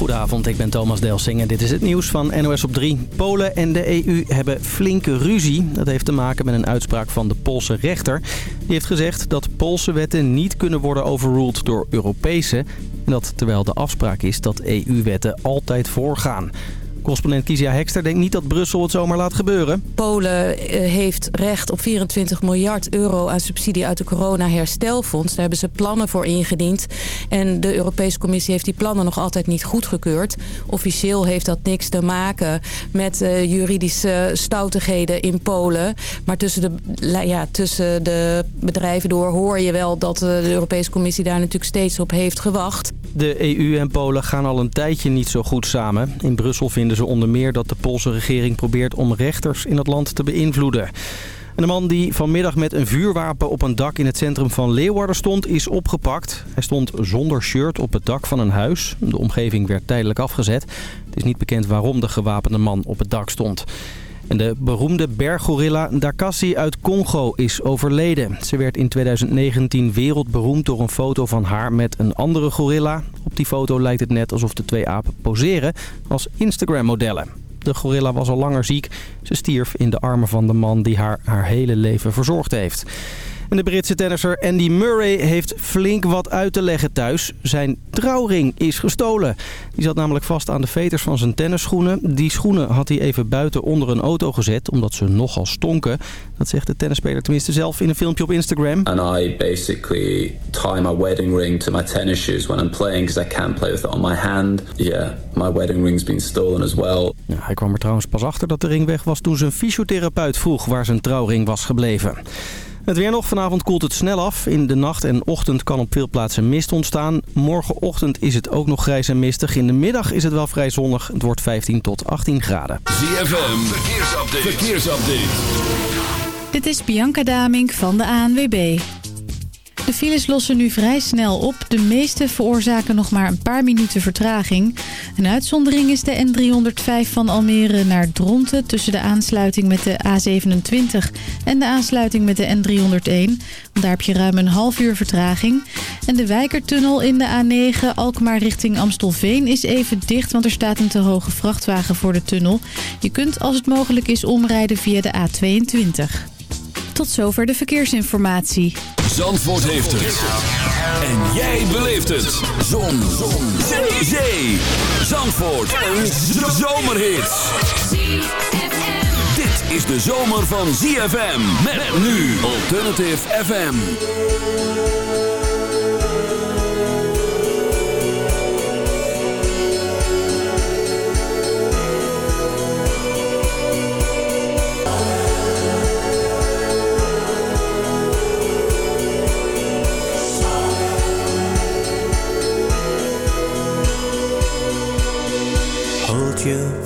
Goedenavond, ik ben Thomas Delsing en dit is het nieuws van NOS op 3. Polen en de EU hebben flinke ruzie. Dat heeft te maken met een uitspraak van de Poolse rechter. Die heeft gezegd dat Poolse wetten niet kunnen worden overruled door Europese. En dat terwijl de afspraak is dat EU-wetten altijd voorgaan. Correspondent Kizia Hekster denkt niet dat Brussel het zomaar laat gebeuren. Polen eh, heeft recht op 24 miljard euro aan subsidie uit de corona-herstelfonds. Daar hebben ze plannen voor ingediend. En de Europese Commissie heeft die plannen nog altijd niet goedgekeurd. Officieel heeft dat niks te maken met uh, juridische stoutigheden in Polen. Maar tussen de, ja, tussen de bedrijven door hoor je wel dat uh, de Europese Commissie daar natuurlijk steeds op heeft gewacht. De EU en Polen gaan al een tijdje niet zo goed samen. In Brussel vinden ze onder meer dat de Poolse regering probeert om rechters in het land te beïnvloeden. En de man die vanmiddag met een vuurwapen op een dak in het centrum van Leeuwarden stond, is opgepakt. Hij stond zonder shirt op het dak van een huis. De omgeving werd tijdelijk afgezet. Het is niet bekend waarom de gewapende man op het dak stond. De beroemde berggorilla Dakassi uit Congo is overleden. Ze werd in 2019 wereldberoemd door een foto van haar met een andere gorilla. Op die foto lijkt het net alsof de twee apen poseren als Instagram-modellen. De gorilla was al langer ziek. Ze stierf in de armen van de man die haar haar hele leven verzorgd heeft. En de Britse tennisser Andy Murray heeft flink wat uit te leggen thuis. Zijn trouwring is gestolen. Die zat namelijk vast aan de veters van zijn tennisschoenen. Die schoenen had hij even buiten onder een auto gezet, omdat ze nogal stonken. Dat zegt de tennisspeler tenminste zelf in een filmpje op Instagram. And I basically tie my wedding ring to my tennis shoes when I'm playing because I can't play with it on my hand. Yeah, my wedding ring's been stolen as well. Ja, hij kwam er trouwens pas achter dat de ring weg was toen zijn fysiotherapeut vroeg waar zijn trouwring was gebleven. Het weer nog. Vanavond koelt het snel af. In de nacht en ochtend kan op veel plaatsen mist ontstaan. Morgenochtend is het ook nog grijs en mistig. In de middag is het wel vrij zonnig. Het wordt 15 tot 18 graden. ZFM, verkeersupdate. verkeersupdate. Dit is Bianca Damink van de ANWB. De files lossen nu vrij snel op. De meeste veroorzaken nog maar een paar minuten vertraging. Een uitzondering is de N305 van Almere naar Dronten... tussen de aansluiting met de A27 en de aansluiting met de N301. Daar heb je ruim een half uur vertraging. En de Wijkertunnel in de A9 Alkmaar richting Amstelveen is even dicht... want er staat een te hoge vrachtwagen voor de tunnel. Je kunt als het mogelijk is omrijden via de A22. Tot zover de verkeersinformatie. Zandvoort heeft het. En jij beleeft het. Zon. Zon. Zandvoort. Een zomerhit. Dit is de zomer van ZFM. Met nu Alternative FM.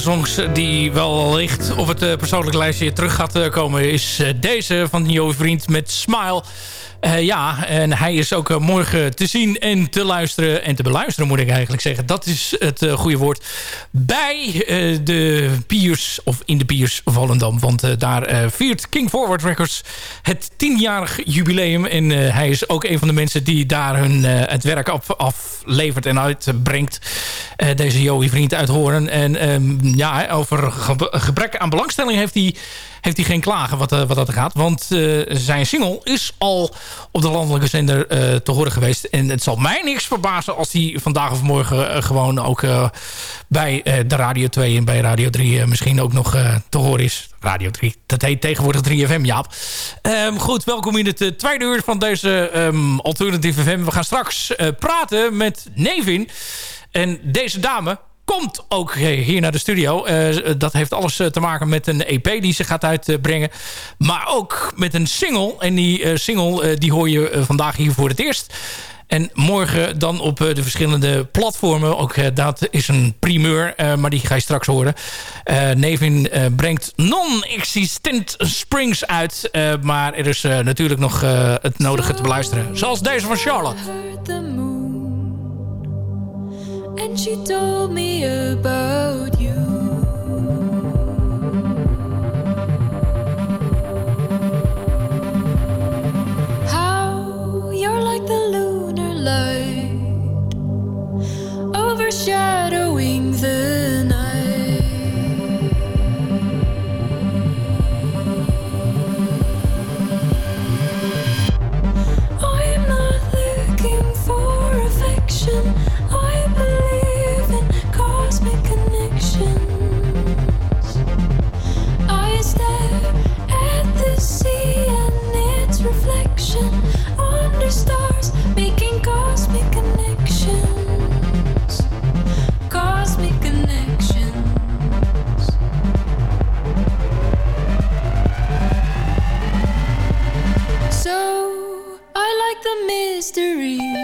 De songs die wel licht op het persoonlijke lijstje terug gaat komen... is deze van jouw vriend met Smile... Ja, en hij is ook morgen te zien en te luisteren. En te beluisteren moet ik eigenlijk zeggen. Dat is het goede woord. Bij de Piers, of in de Piers Volendam. Want daar viert King Forward Records het tienjarig jubileum. En hij is ook een van de mensen die daar hun, het werk af, aflevert en uitbrengt. deze Joey vriend uit Horen. En um, ja, over gebrek aan belangstelling heeft hij heeft hij geen klagen wat, uh, wat dat gaat. Want uh, zijn single is al op de landelijke zender uh, te horen geweest. En het zal mij niks verbazen als hij vandaag of morgen gewoon ook bij de Radio 2 en bij Radio 3 misschien ook nog te horen is. Radio 3, dat heet tegenwoordig 3FM, Jaap. Um, goed, welkom in het tweede uur van deze um, Alternative FM. We gaan straks praten met Nevin. En deze dame, komt ook hier naar de studio. Uh, dat heeft alles eh, te maken met een EP die ze gaat uitbrengen. Maar ook met een single. En die uh, single die hoor je vandaag hier voor het eerst. En morgen dan op de verschillende platformen. Ook dat is een primeur, maar die ga je straks horen. Nevin brengt non-existent Springs uit. maar er is natuurlijk nog het nodige te beluisteren. Zoals deze van Charlotte. And she told me about you. mystery.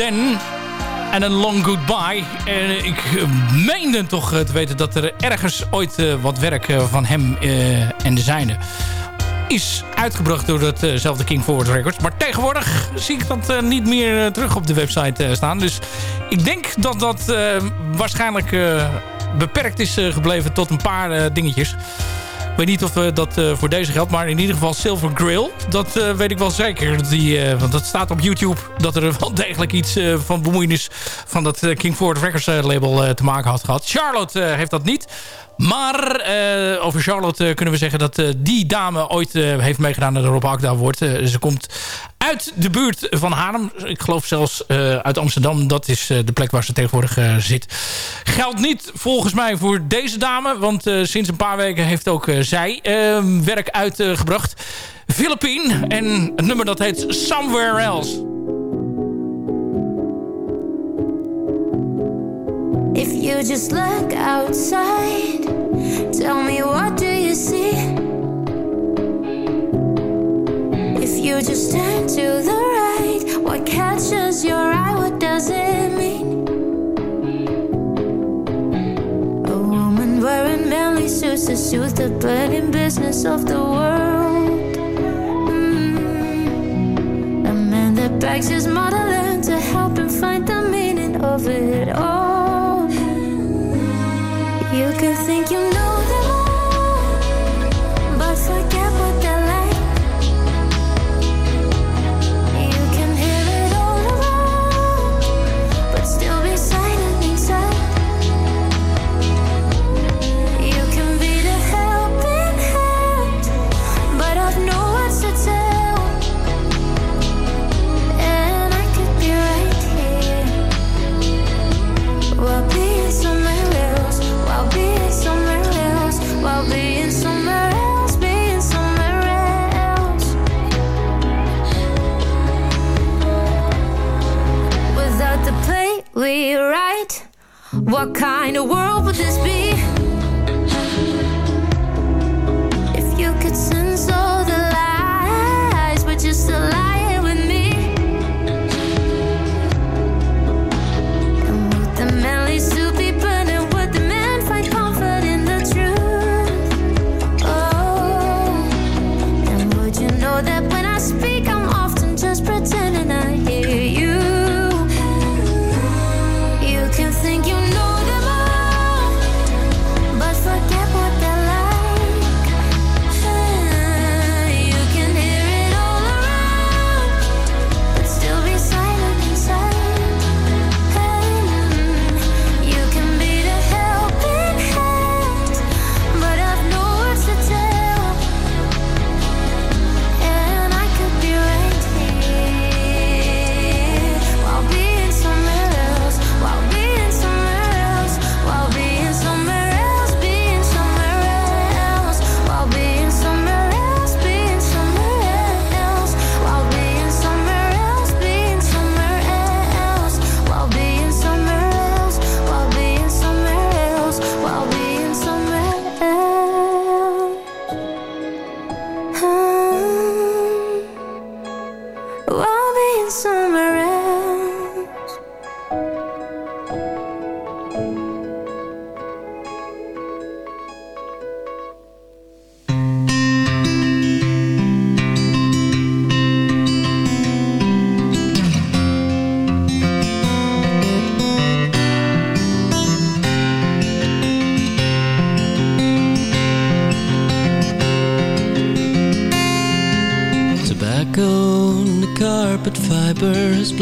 Den en een Long Goodbye. En ik meende toch te weten dat er ergens ooit wat werk van hem en de zijne is uitgebracht door hetzelfde King Forward Records. Maar tegenwoordig zie ik dat niet meer terug op de website staan. Dus ik denk dat dat waarschijnlijk beperkt is gebleven tot een paar dingetjes. Weet niet of uh, dat uh, voor deze geldt. Maar in ieder geval Silver Grill. Dat uh, weet ik wel zeker. Die, want dat staat op YouTube. Dat er wel degelijk iets van bemoeienis van dat King Ford Records label te maken had gehad. Charlotte heeft dat niet. Maar uh, over Charlotte kunnen we zeggen dat uh, die dame ooit heeft meegedaan naar de Rob Akda wordt. ze komt uit de buurt van Haarlem. Ik geloof zelfs uit Amsterdam. Dat is de plek waar ze tegenwoordig zit. Geldt niet volgens mij voor deze dame. Want sinds een paar weken heeft ook zij ehm, werk uitgebracht. Philippine. En het nummer dat heet Somewhere Else. If you just look outside, tell me what do you see? If you just turn to the right, what catches your eye? What does it mean? A woman wearing manly suits to soothe the burning business of the world. Mm. A man that begs his motherland to help him find the meaning of it all.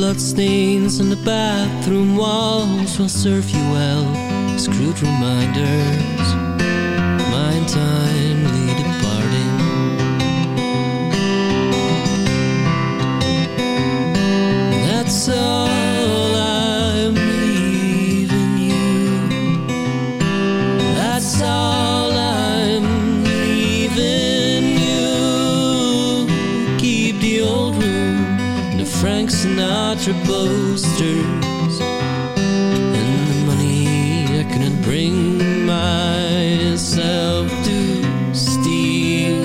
Fibers, blood stains on the bathroom walls will serve you well. as crude Sinatra posters and the money I couldn't bring myself to steal.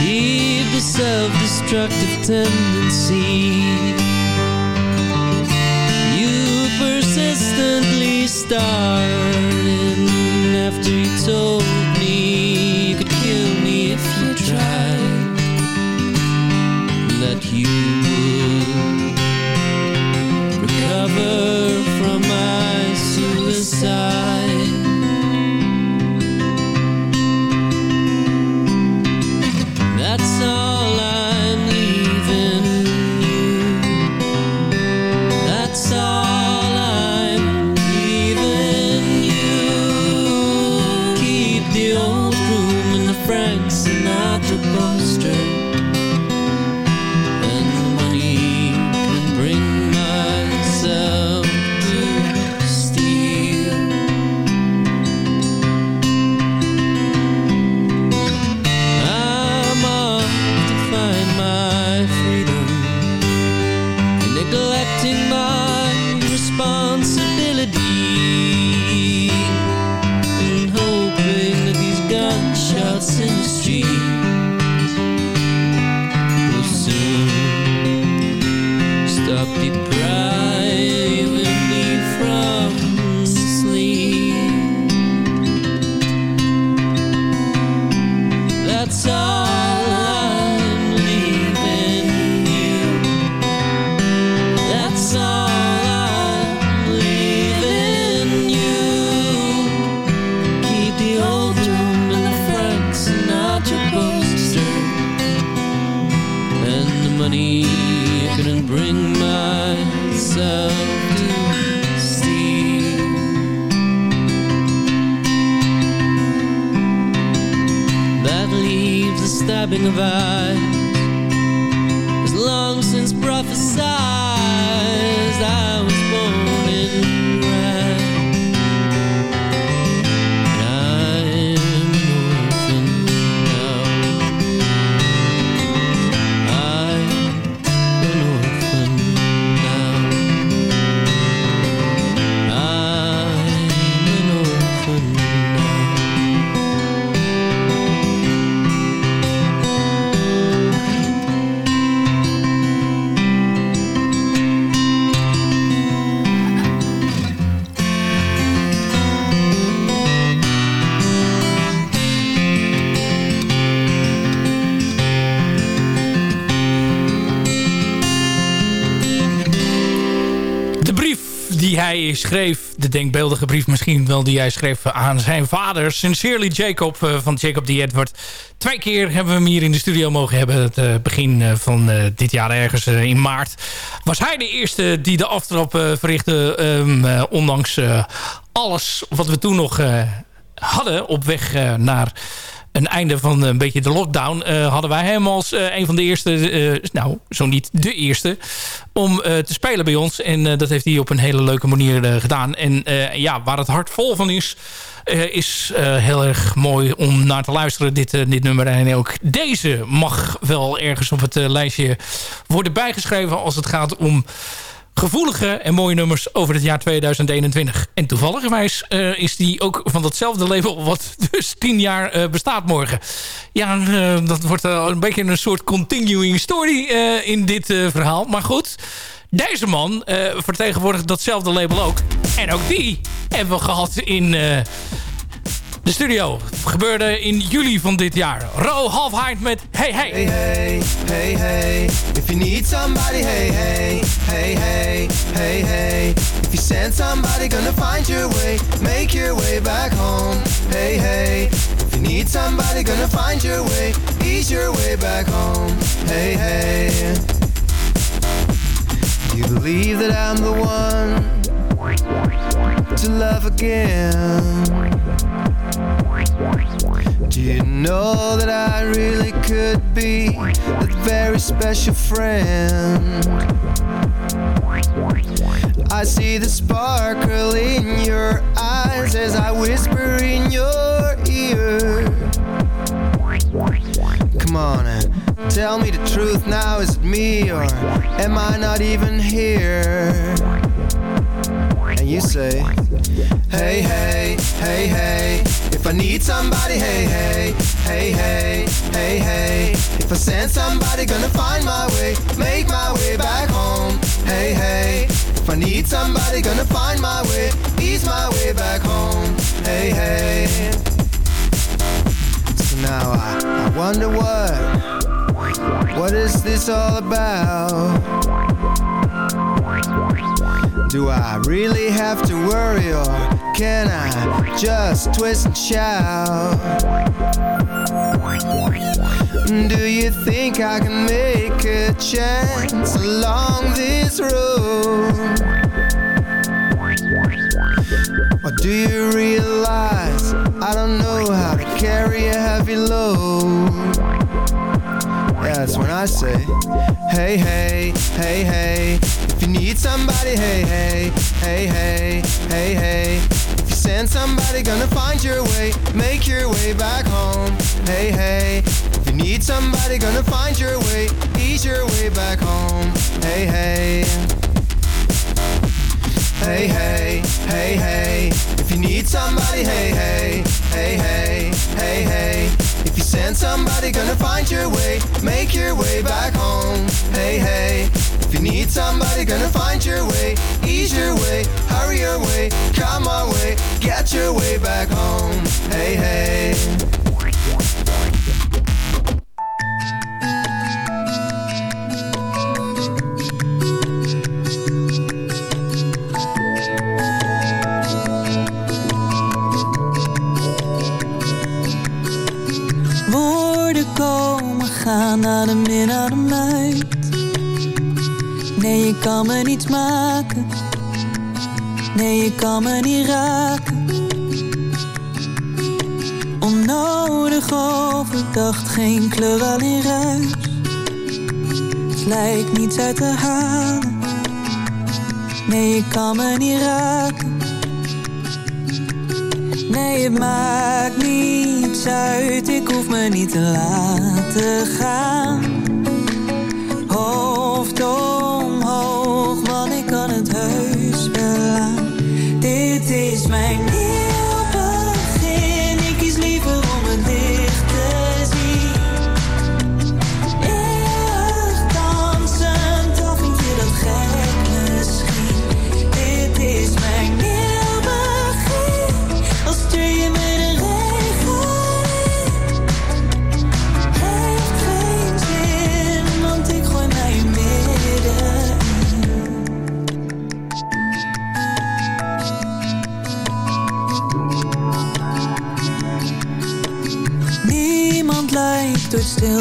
Keep the self destructive That's schreef, de denkbeeldige brief misschien wel die hij schreef aan zijn vader, Sincerely Jacob eh, van Jacob D. Edward. Twee keer hebben we hem hier in de studio mogen hebben. Het eh, begin eh, van dit jaar ergens in maart. Was hij de eerste die de aftrap verrichtte, ehm, eh, ondanks alles wat we toen nog hadden op weg naar een einde van een beetje de lockdown... eh, hadden wij hem als eh, een van de eerste, eh, nou, zo niet de eerste... om eh, te spelen bij ons. En eh, dat heeft hij op een hele leuke manier eh, gedaan. En eh, ja, waar het hart vol van is... eh, is eh, heel erg mooi om naar te luisteren, dit, eh, dit nummer. En ook deze mag wel ergens op het eh, lijstje worden bijgeschreven... als het gaat om gevoelige en mooie nummers over het jaar 2021. En toevalligerwijs eh, is die ook van datzelfde label... wat dus tien jaar eh, bestaat morgen. Ja, eh, dat wordt een beetje een soort continuing story in dit verhaal. Maar goed, deze man vertegenwoordigt datzelfde label ook. En ook die hebben we gehad in... de studio gebeurde in juli van dit jaar. Ro Halfheid met Hey Hey. Hey, hey, hey, hey. If you need somebody, hey, hey, hey, hey, hey, hey. If you send somebody, gonna find your way, make your way back home. Hey, hey. If you need somebody, gonna find your way, ease your way back home. Hey, hey. Do you believe that I'm the one to love again? Do you know that I really could be that very special friend? I see the sparkle in your eyes as I whisper in your ear. Come on tell me the truth now, is it me or am I not even here? And you say, Hey, hey, hey, hey. If I need somebody, hey, hey, hey, hey, hey, hey. If I send somebody, gonna find my way, make my way back home. Hey, hey. If I need somebody, gonna find my way, ease my way back home. Hey, hey. So now I, I wonder what, what is this all about? Do I really have to worry or can I just twist and shout? Do you think I can make a chance along this road? Or do you realize I don't know how to carry a heavy load? That's when I say, hey, hey, hey, hey. If you need somebody, hey, hey, hey, hey, hey, hey. If you send somebody, gonna find your way, make your way back home. Hey, hey. If you need somebody, gonna find your way, ease your way back home. Hey, hey. Hey, hey, hey, hey. If you need somebody, hey, hey, hey, hey, hey, hey. If you send somebody, gonna find your way, make your way back home. Hey, hey. Need somebody, gonna find your way, ease your way, hurry your way, come our way, get your way back home. Hey, hey. Woorden komen, gaan, uit. Nee, je kan me niet maken. Nee, je kan me niet raken. Onnodig overdacht, geen kleur, alleen ruis. Lijkt niets uit te halen. Nee, je kan me niet raken. Nee, het maakt niets uit, ik hoef me niet te laten gaan. Dit is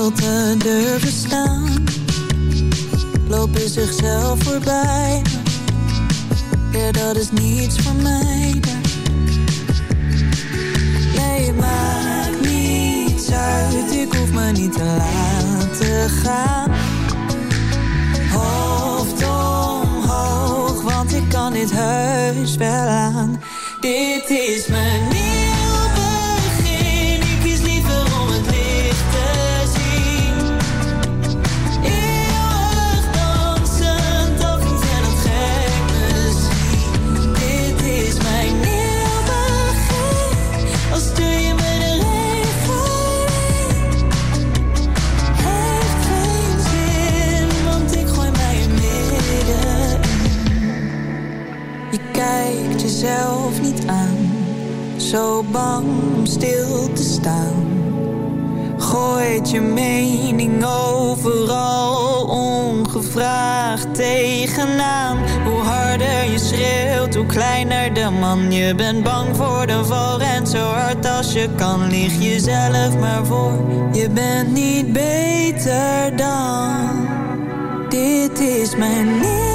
stilte durven staan. Lopen zichzelf voorbij. Ja, dat is niets voor mij. Nee, maakt niets uit. Ik hoef me niet te laten gaan. Hoofd omhoog, want ik kan dit heus wel aan. Dit is mijn nieuw jezelf niet aan, zo bang om stil te staan. Gooit je mening overal ongevraagd tegenaan. Hoe harder je schreeuwt, hoe kleiner de man. Je bent bang voor de val en zo hard als je kan lieg jezelf maar voor. Je bent niet beter dan. Dit is mijn nieuw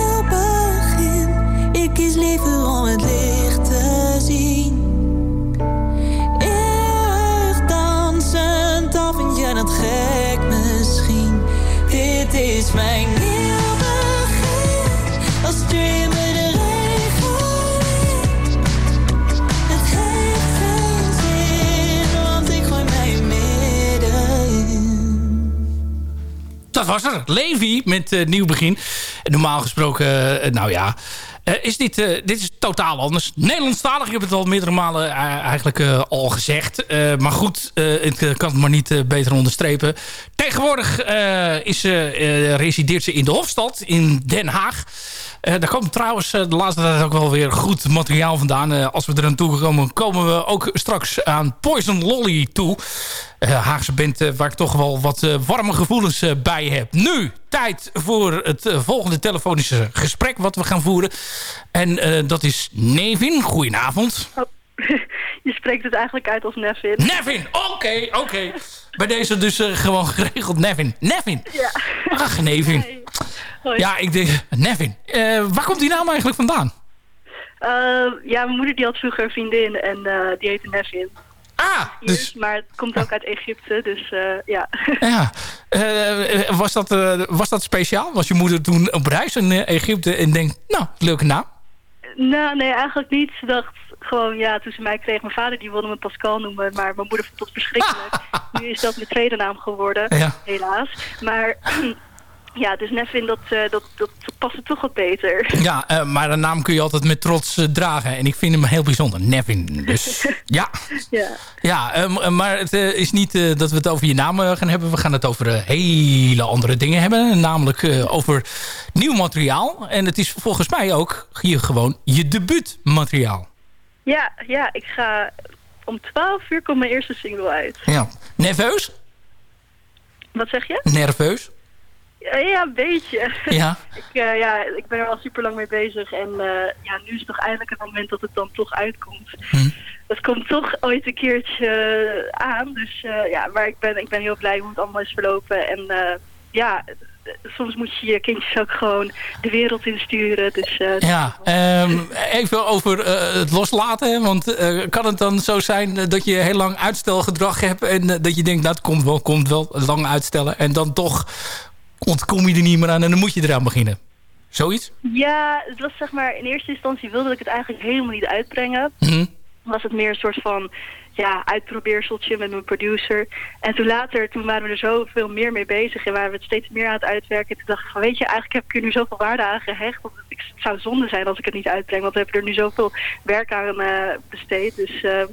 is mijn nieuw begin. Als me de regen. Het heeft geen zin, want ik gooi mij midden Dat was er. Levi met eh, Nieuw Begin. Normaal gesproken, eh, nou ja... Eh, is dit, eh, dit is totaal anders. Nederlandstalig, je hebt het al meerdere malen eh, eigenlijk al gezegd. Maar goed, ik kan het maar niet beter onderstrepen. Tegenwoordig is, resideert ze in de Hofstad in Den Haag. Eh, daar komt trouwens eh, de laatste tijd ook wel weer goed materiaal vandaan. Eh, als we er aan toe komen, komen we ook straks aan Poison Lolly toe. Haagse band eh, waar ik toch wel wat warme gevoelens bij heb. Nu, tijd voor het volgende telefonische gesprek wat we gaan voeren. En dat is Nevin. Goedenavond. Je spreekt het eigenlijk uit als Nevin. Nevin, oké, oké. Bij deze dus gewoon geregeld Nevin. Nevin. Ja. Ach, Nevin. Hoi. Ja, ik denk... Nevin. Eh, waar komt die naam eigenlijk vandaan? Eh, ja, mijn moeder die had vroeger een vriendin en eh, die heette Nevin. Ah, dus... Maar het komt ook uit Egypte, dus ja. Ja. Was, dat, was dat speciaal? Was je moeder toen op reis in Egypte en denkt... Nou, leuke naam. nou, nee, eigenlijk niet. Ze dacht gewoon, ja, toen ze mij kreeg, mijn vader die wilde me Pascal noemen, maar mijn moeder vond het verschrikkelijk. nu is dat mijn tweede naam geworden, Ja. helaas. Maar ja, dus Nevin, dat, eh, dat, dat past er toch wat beter. Ja, eh, maar een naam kun je altijd met trots eh, dragen. En ik vind hem heel bijzonder. Nevin. Dus ja. ja. Ja, ehm, maar het is niet dat we het over je naam gaan hebben. We gaan het over hele andere dingen hebben. Namelijk over nieuw materiaal. En het is volgens mij ook hier gewoon je debuutmateriaal. Ja, ja, ik ga om 12 uur komt mijn eerste single uit. Ja. Nerveus? Wat zeg je? Nerveus? Ja, een beetje. Ja. ik, eh, ja, ik ben er al super lang mee bezig. En eh, ja, nu is toch eindelijk het moment dat het dan toch uitkomt. Dat komt toch ooit een keertje eh, aan. Dus ja, maar ik ben, ik ben heel blij hoe het allemaal is verlopen. En ja, soms moet je je kindjes ook gewoon de wereld insturen. Dus Ja, ehm, even over het loslaten. Want kan het dan zo zijn dat je heel lang uitstelgedrag hebt... en dat je denkt, nou het komt wel, komt wel, lang uitstellen... en dan toch ontkom je er niet meer aan en dan moet je eraan beginnen. Zoiets? Ja, het was zeg maar, in eerste instantie wilde ik het eigenlijk helemaal niet uitbrengen. Mhm. Was het meer een soort van, ja, uitprobeerseltje met mijn producer. En toen later, toen waren we er zoveel meer mee bezig en waren we het steeds meer aan het uitwerken. Toen dacht ik van, weet je, eigenlijk heb ik er nu zoveel waarde aan gehecht. Het, het zou zonde zijn als ik het niet uitbreng, want we hebben er nu zoveel werk aan eh, besteed. Dus eh,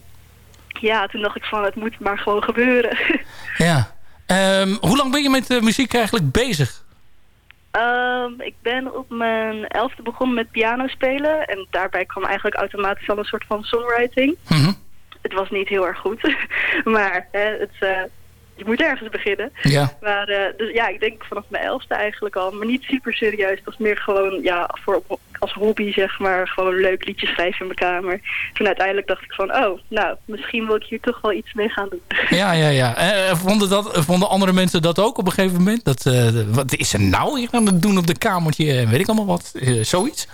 ja, toen dacht ik van, het moet maar gewoon gebeuren. Ja. Ehm, hoe lang ben je met eh, muziek eigenlijk bezig? Ehm, ik ben op mijn elfde begonnen met piano spelen. En daarbij kwam eigenlijk automatisch al een soort van songwriting. Mhm. Het was niet heel erg goed. maar hè, het, eh, je moet ergens beginnen. Ja. Maar eh, dus ja, ik denk vanaf mijn elfde eigenlijk al. Maar niet super serieus. Het was meer gewoon ja, voor, als hobby zeg maar. Gewoon leuk liedje schrijven in mijn kamer. Toen uiteindelijk dacht ik van... Oh, nou, misschien wil ik hier toch wel iets mee gaan doen. Ja, ja, ja. Eh, vonden, dat, vonden andere mensen dat ook op een gegeven moment? Dat, eh, wat is er nou hier aan het doen op de kamertje? Weet ik allemaal wat. Eh, zoiets?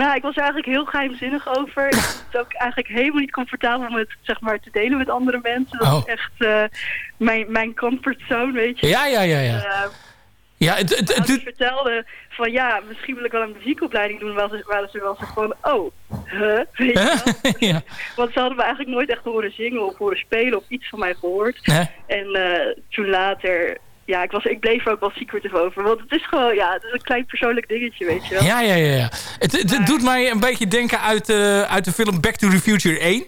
Nou, ik was er eigenlijk heel geheimzinnig over. Ik vond het ook eigenlijk helemaal niet comfortabel om het zeg maar, te delen met andere mensen. Dat Oh. is echt eh, mijn, mijn comfortzone, weet je. Ja, ja, ja, ja. Eh, Ja, het, het, als het, ik vertelde van ja, misschien wil ik wel een muziekopleiding doen, waren ze, waren ze wel zo van, oh, huh? Weet je wel? ja. Want ze hadden me eigenlijk nooit echt horen zingen of horen spelen of iets van mij gehoord. Nee. En eh, toen later, ja, ik, was, ik bleef er ook wel secretive over. Want het is gewoon, ja, het is een klein persoonlijk dingetje, weet je wel. Ja, ja, ja. ja. Het, het, het doet mij een beetje denken uit, eh, uit de film Back to the Future 1.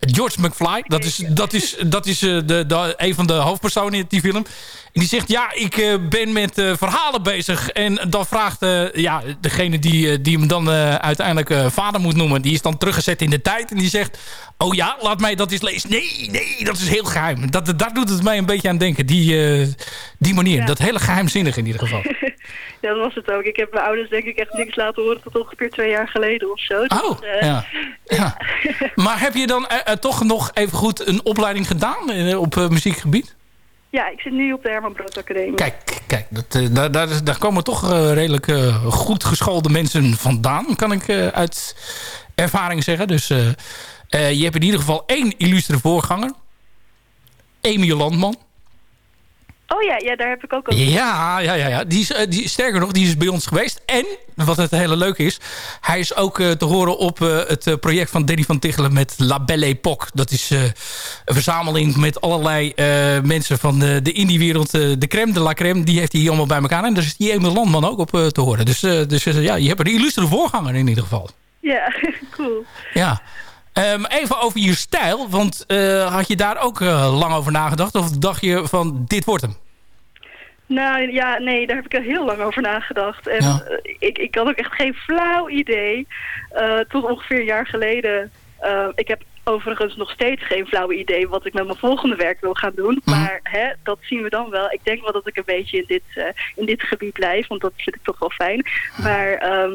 George McFly, dat is, dat is, dat is eh, de, de, een van de hoofdpersonen in die film. En die zegt, ja, ik eh, ben met eh, verhalen bezig. En dan vraagt ja, degene die, die hem dan uiteindelijk vader moet noemen... die is dan teruggezet in de tijd. En die zegt, oh ja, laat mij dat eens lezen. Nee, nee, dat is heel geheim. Dat, daar doet het mij een beetje aan denken. Die, die manier, dat hele geheimzinnig in ieder geval. Ja, dat was het ook. Ik heb mijn ouders denk ik echt niks laten horen tot ongeveer twee jaar geleden of zo. Dus, Oh, eh, ja. ja. Maar heb je dan toch nog even goed een opleiding gedaan eh, op eh, muziekgebied? ja, ik zit nu op de Herman Brood Academie. Kijk, kijk dat, eh, daar, daar, daar komen toch redelijk goed geschoolde mensen vandaan, kan ik uit ervaring zeggen. Dus je hebt in ieder geval één illustere voorganger. Emiel Landman. Oh ja, ja, daar heb ik ook al... Ja, ja, ja, ja. Die is, eh, die, sterker nog, die is bij ons geweest. En, wat het hele leuke is... hij is ook eh, te horen op eh, het project van Danny van Tichelen met La Belle Époque. Dat is een verzameling met allerlei mensen van de, de indie-wereld. de crème de la crème, die heeft hij hier allemaal bij elkaar. En daar is die Emil Landman ook op te horen. Dus, dus ja, je hebt een illustere voorganger in ieder geval. Ja, cool. Ja. Ehm, even over je stijl, want eh, had je daar ook eh, lang over nagedacht? Of dacht je van, dit wordt hem? Nou ja, nee, daar heb ik er heel lang over nagedacht. En Ja. eh, ik, ik had ook echt geen flauw idee. tot ongeveer een jaar geleden. Ik heb overigens nog steeds geen flauw idee wat ik met mijn volgende werk wil gaan doen. Mhm. Maar hè, dat zien we dan wel. Ik denk wel dat ik een beetje in dit, in dit gebied blijf, want dat vind ik toch wel fijn. Maar... ehm,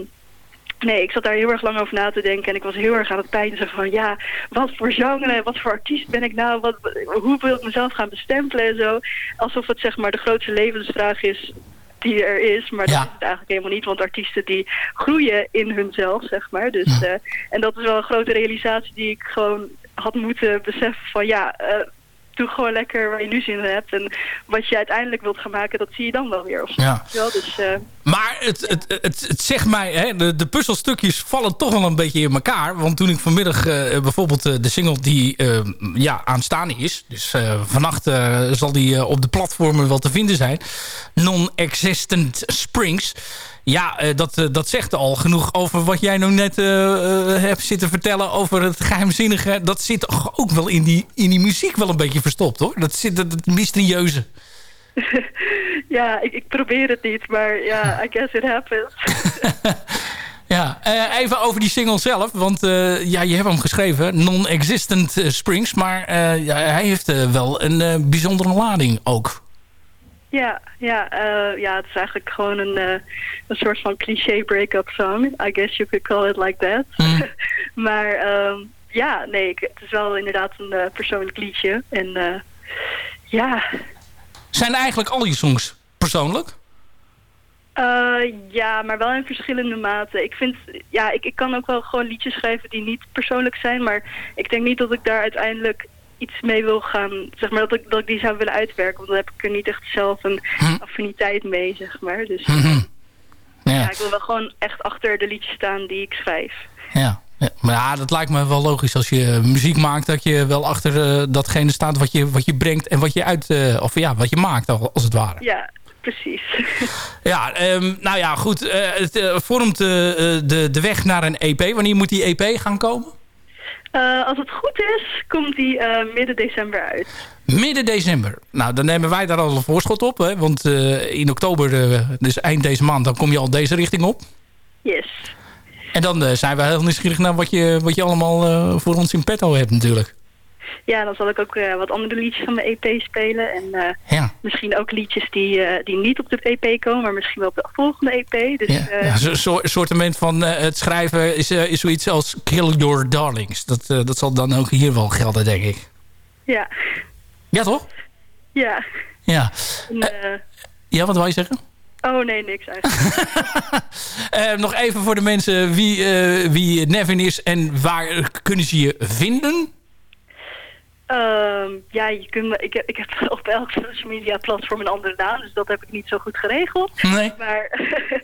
Nee, ik zat daar heel erg lang over na te denken en ik was heel erg aan het pijnzen van ja, wat voor genre, wat voor artiest ben ik nou, wat, hoe wil ik mezelf gaan bestempelen en zo. Alsof het zeg maar de grootste levensvraag is die er is, maar dat is het eigenlijk helemaal niet, want artiesten die groeien in hunzelf, zeg maar. Dus, eh, en dat is wel een grote realisatie die ik gewoon had moeten beseffen van ja, eh, doe gewoon lekker waar je nu zin in hebt en wat je uiteindelijk wilt gaan maken, dat zie je dan wel weer. Of. Ja. Wel, dus, eh, Maar het, het, het, het zegt mij, hè, de, de puzzelstukjes vallen toch wel een beetje in elkaar. Want toen ik vanmiddag eh, bijvoorbeeld eh, de single die ja, aanstaande is... dus vannacht zal die op de platformen wel te vinden zijn... Non-Existent Springs... Ja, eh, dat, eh, dat zegt al genoeg over wat jij nou net eh, hebt zitten vertellen... over het geheimzinnige. Dat zit toch ook wel in die, in die muziek wel een beetje verstopt, hoor. Dat zit het, het mysterieuze. ja, ik, ik probeer het niet, maar ja, I guess it happens. Ja, even over die single zelf. Want ja, je hebt hem geschreven, Non-Existent Springs. Maar ja, hij heeft wel een bijzondere lading ook. Ja, ja, eh, ja, het is eigenlijk gewoon een, eh, een soort van cliché break-up song. I guess you could call it like that. maar ehm, ja, nee, ik, het is wel inderdaad een eh, persoonlijk liedje. En ja, Zijn eigenlijk al je songs persoonlijk? ja, maar wel in verschillende maten. Ik vind, ja, ik, ik kan ook wel gewoon liedjes schrijven die niet persoonlijk zijn. Maar ik denk niet dat ik daar uiteindelijk iets mee wil gaan, zeg maar, dat ik, dat ik die zou willen uitwerken. Want dan heb ik er niet echt zelf een affiniteit mee, zeg maar. Dus Mhm. ja. ik wil wel gewoon echt achter de liedjes staan die ik schrijf. Ja. ja. Maar ja, dat lijkt me wel logisch als je muziek maakt... dat je wel achter eh, datgene staat wat je, wat je brengt en wat je, uit, eh, of, ja, wat je maakt, als het ware. Ja, precies. Ja, ehm, nou ja, goed. eh, het vormt de, de weg naar een EP. Wanneer moet die EP gaan komen? Eh, als het goed is, komt die eh, midden december uit. Midden december. Nou, dan nemen wij daar al een voorschot op. Hè? Want eh, in oktober, dus eind deze maand, dan kom je al deze richting op. Yes. En dan zijn we heel nieuwsgierig naar wat je, wat je allemaal voor ons in petto hebt natuurlijk. Ja, dan zal ik ook eh, wat andere liedjes van mijn EP spelen. En eh, Ja. misschien ook liedjes die, eh, die niet op de EP komen, maar misschien wel op de volgende EP. Dus Ja, ja, zo- soortement van het schrijven is, is zoiets als Kill Your Darlings. Dat, dat zal dan ook hier wel gelden, denk ik. ja. Ja, toch? Ja. Ja. En, Ja, wat wil je zeggen? oh nee, niks eigenlijk. Nog even voor de mensen wie, eh, wie Nevin is en waar kunnen ze je vinden? Ehm, ja, je kunt, me- ik, heb, ik heb op elk social media platform een andere naam, dus dat heb ik niet zo goed geregeld. Nee. Maar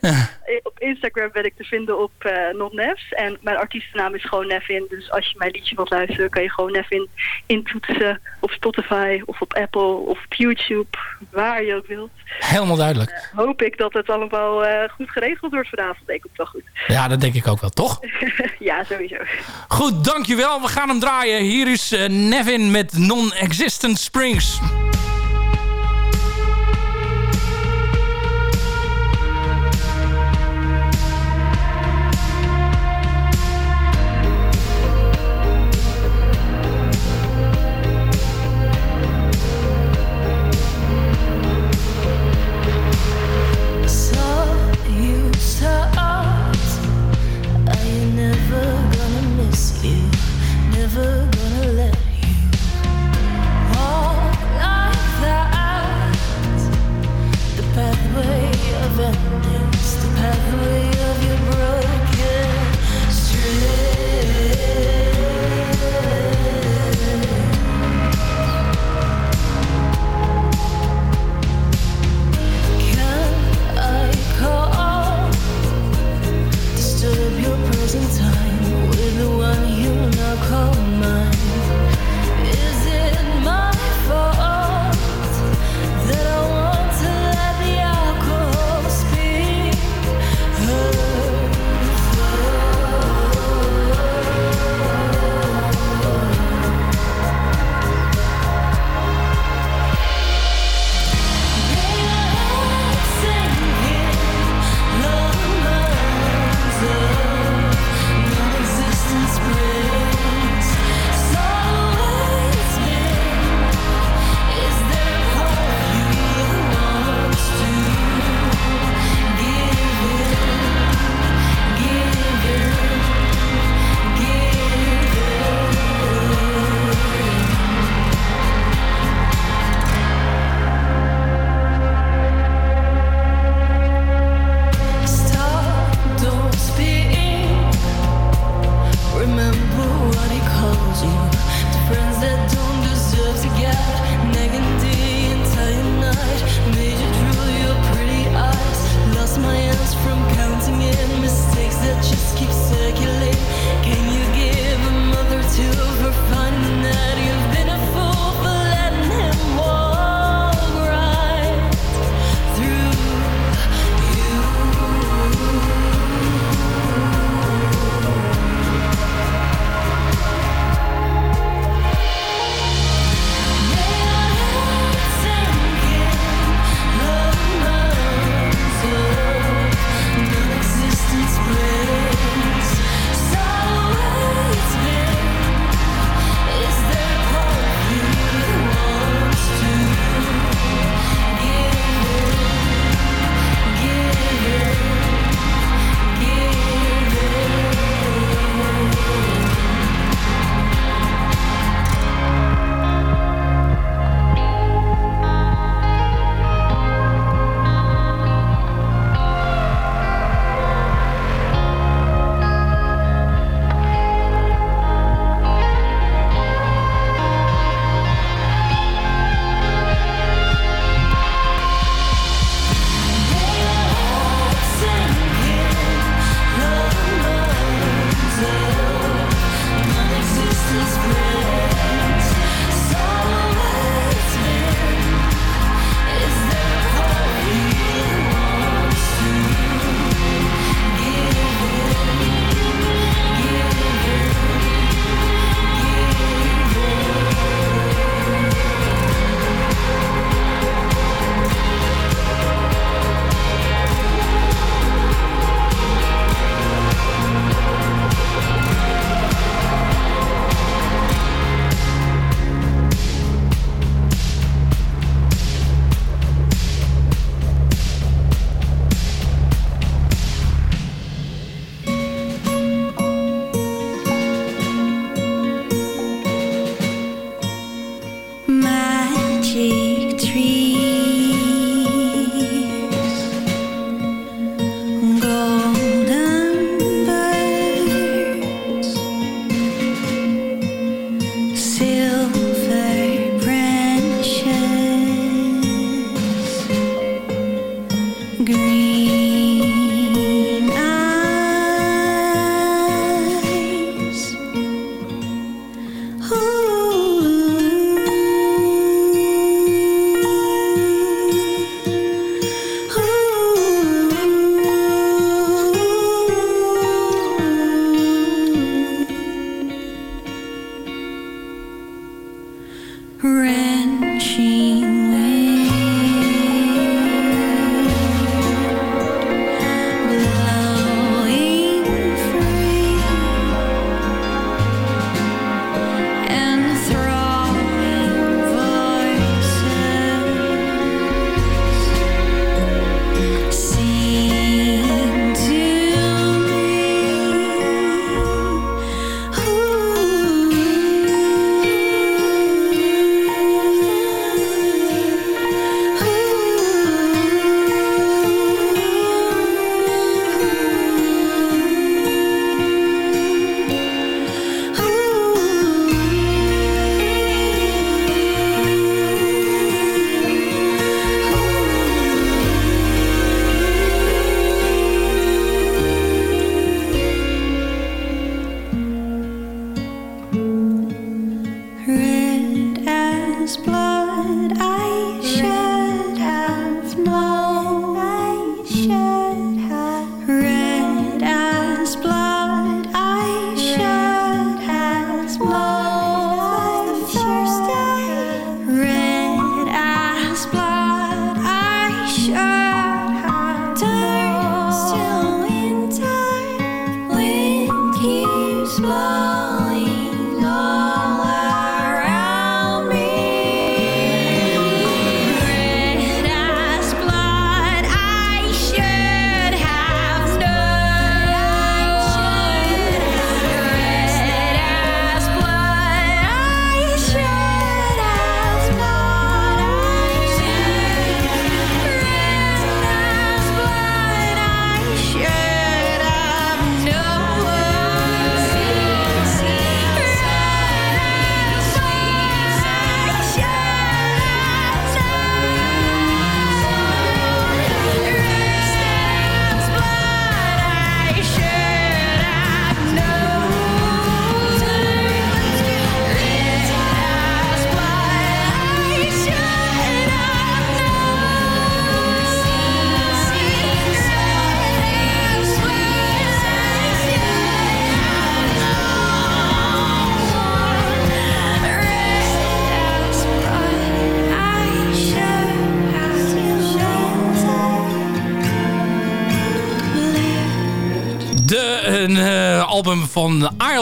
op Instagram ben ik te vinden op uh, NotNevs. En mijn artiestennaam is gewoon Nevin. Dus als je mijn liedje wilt luisteren, kan je gewoon Nevin intoetsen op Spotify of op Apple of op YouTube, waar je ook wilt. Helemaal duidelijk. Hoop ik dat het allemaal eh, goed geregeld wordt vanavond. Denk ik wel goed. Ja, dat denk ik ook wel, toch? ja, sowieso. Goed, dankjewel. We gaan hem draaien. Hier is eh, Nevin met Non-Existent Springs. heaven is the pathway.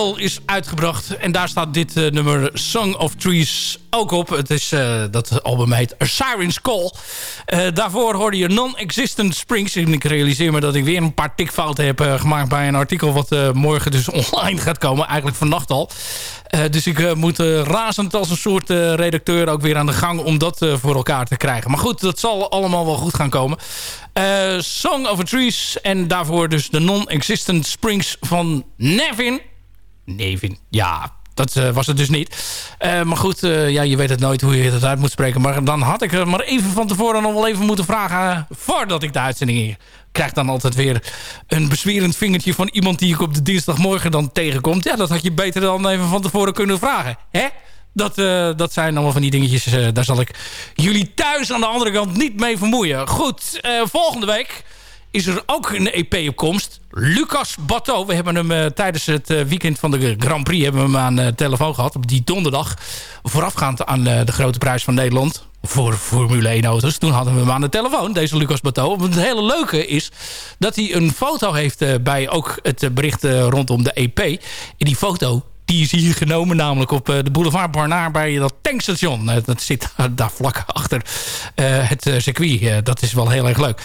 Is uitgebracht. En daar staat dit eh, nummer Song of Trees ook op. Het is, eh, dat album heet A Siren's Call. Eh, daarvoor hoorde je Non-Existent Springs. En ik realiseer me dat ik weer een paar tikfouten heb gemaakt... bij een artikel wat morgen dus online gaat komen. Eigenlijk vannacht al. Dus ik moet razend als een soort redacteur ook weer aan de gang... om dat voor elkaar te krijgen. Maar goed, dat zal allemaal wel goed gaan komen. Song of Trees. En daarvoor dus de Non-Existent Springs van Nevin. Nevin, ja, dat eh, was het dus niet. Eh, maar goed, eh, ja, je weet het nooit hoe je het uit moet spreken. Maar dan had ik maar even van tevoren nog wel even moeten vragen... voordat ik de uitzending hier krijg dan altijd weer een bezwerend vingertje van iemand die ik op de dinsdagmorgen dan tegenkomt. Ja, dat had je beter dan even van tevoren kunnen vragen. Hè? Dat, dat zijn allemaal van die dingetjes. daar zal ik jullie thuis aan de andere kant niet mee vermoeien. Goed, volgende week is er ook een EP op komst. Lucas Bateau. We hebben hem eh, tijdens het eh, weekend van de Grand Prix hebben we hem aan de telefoon gehad. Op die donderdag. Voorafgaand aan eh, de grote prijs van Nederland. Voor Formule 1 auto's. Toen hadden we hem aan de telefoon. Deze Lucas Bateau. Het hele leuke is dat hij een foto heeft eh, bij ook het eh, bericht eh, rondom de EP. En die foto die is hier genomen, namelijk op eh, de boulevard Barnaar bij dat tankstation. Eh, dat zit daar vlak achter eh, het circuit. Dat is wel heel erg leuk.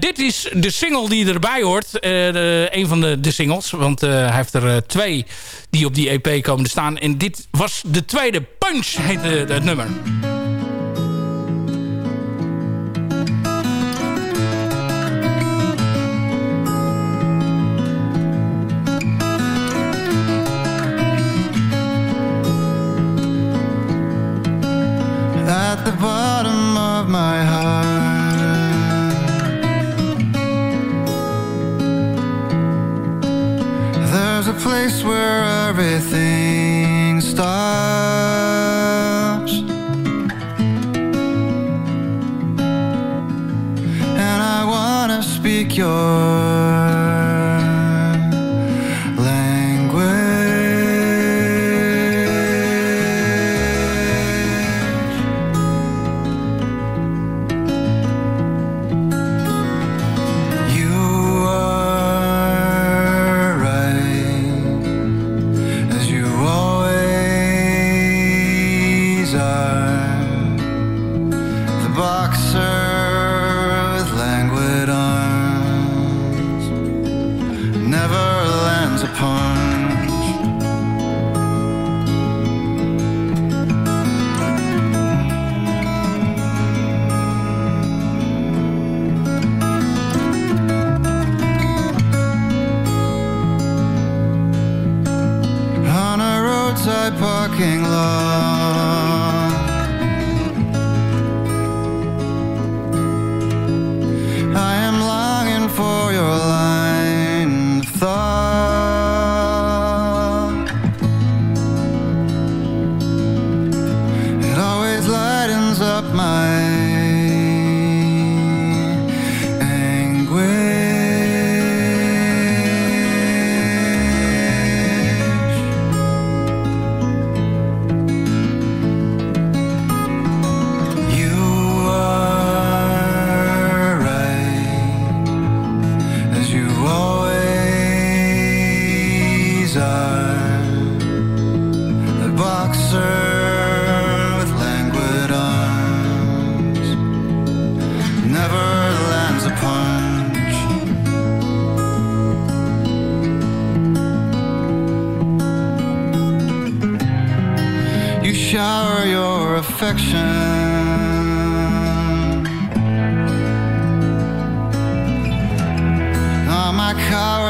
Dit is de single die erbij hoort. Een van de, de singles. Want hij heeft er twee die op die EP komen te staan. En dit was de tweede. Punch heette het nummer.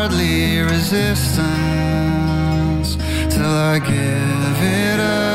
Cowardly resistance till I give it up.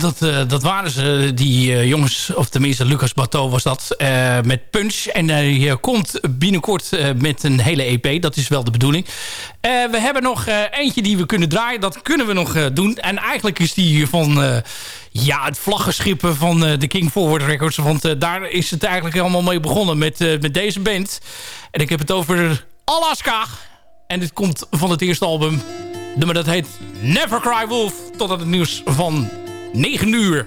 Dat, eh, dat waren ze, die eh, jongens. Of tenminste, Lucas Bateau was dat. eh, met Punch. En hij komt binnenkort met een hele EP. Dat is wel de bedoeling. We hebben nog eentje die we kunnen draaien. Dat kunnen we nog doen. En eigenlijk is die van... ja, het vlaggenschip van de King Forward Records. Want daar is het eigenlijk allemaal mee begonnen met, met deze band. En ik heb het over Alaska. En dit komt van het eerste album. Maar dat heet Never Cry Wolf. Tot aan het nieuws van 9 uur.